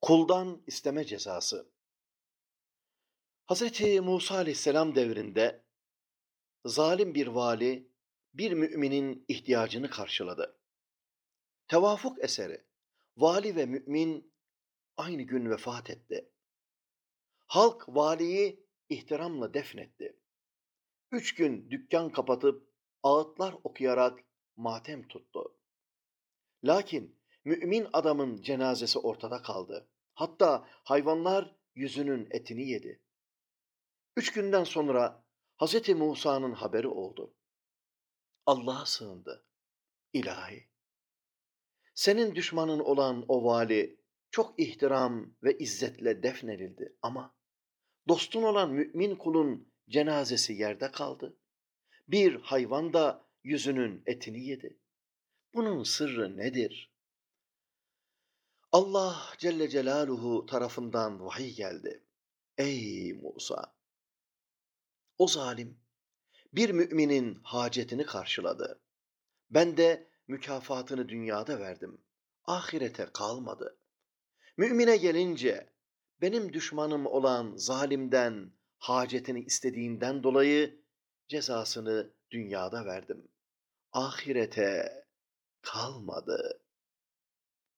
Kuldan isteme cezası. Hz. Musa aleyhisselam devrinde zalim bir vali bir müminin ihtiyacını karşıladı. Tevafuk eseri vali ve mümin aynı gün vefat etti. Halk valiyi ihtiramla defnetti. Üç gün dükkan kapatıp ağıtlar okuyarak matem tuttu. Lakin mümin adamın cenazesi ortada kaldı. Hatta hayvanlar yüzünün etini yedi. Üç günden sonra Hz. Musa'nın haberi oldu. Allah'a sığındı. İlahi, senin düşmanın olan o vali çok ihtiram ve izzetle defnedildi ama dostun olan mümin kulun cenazesi yerde kaldı. Bir hayvan da yüzünün etini yedi. Bunun sırrı nedir? Allah Celle Celaluhu tarafından vahiy geldi. Ey Musa! O zalim bir müminin hacetini karşıladı. Ben de mükafatını dünyada verdim. Ahirete kalmadı. Mümine gelince benim düşmanım olan zalimden hacetini istediğinden dolayı cezasını dünyada verdim. Ahirete kalmadı.''